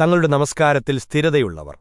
തങ്ങളുടെ നമസ്കാരത്തിൽ സ്ഥിരതയുള്ളവർ.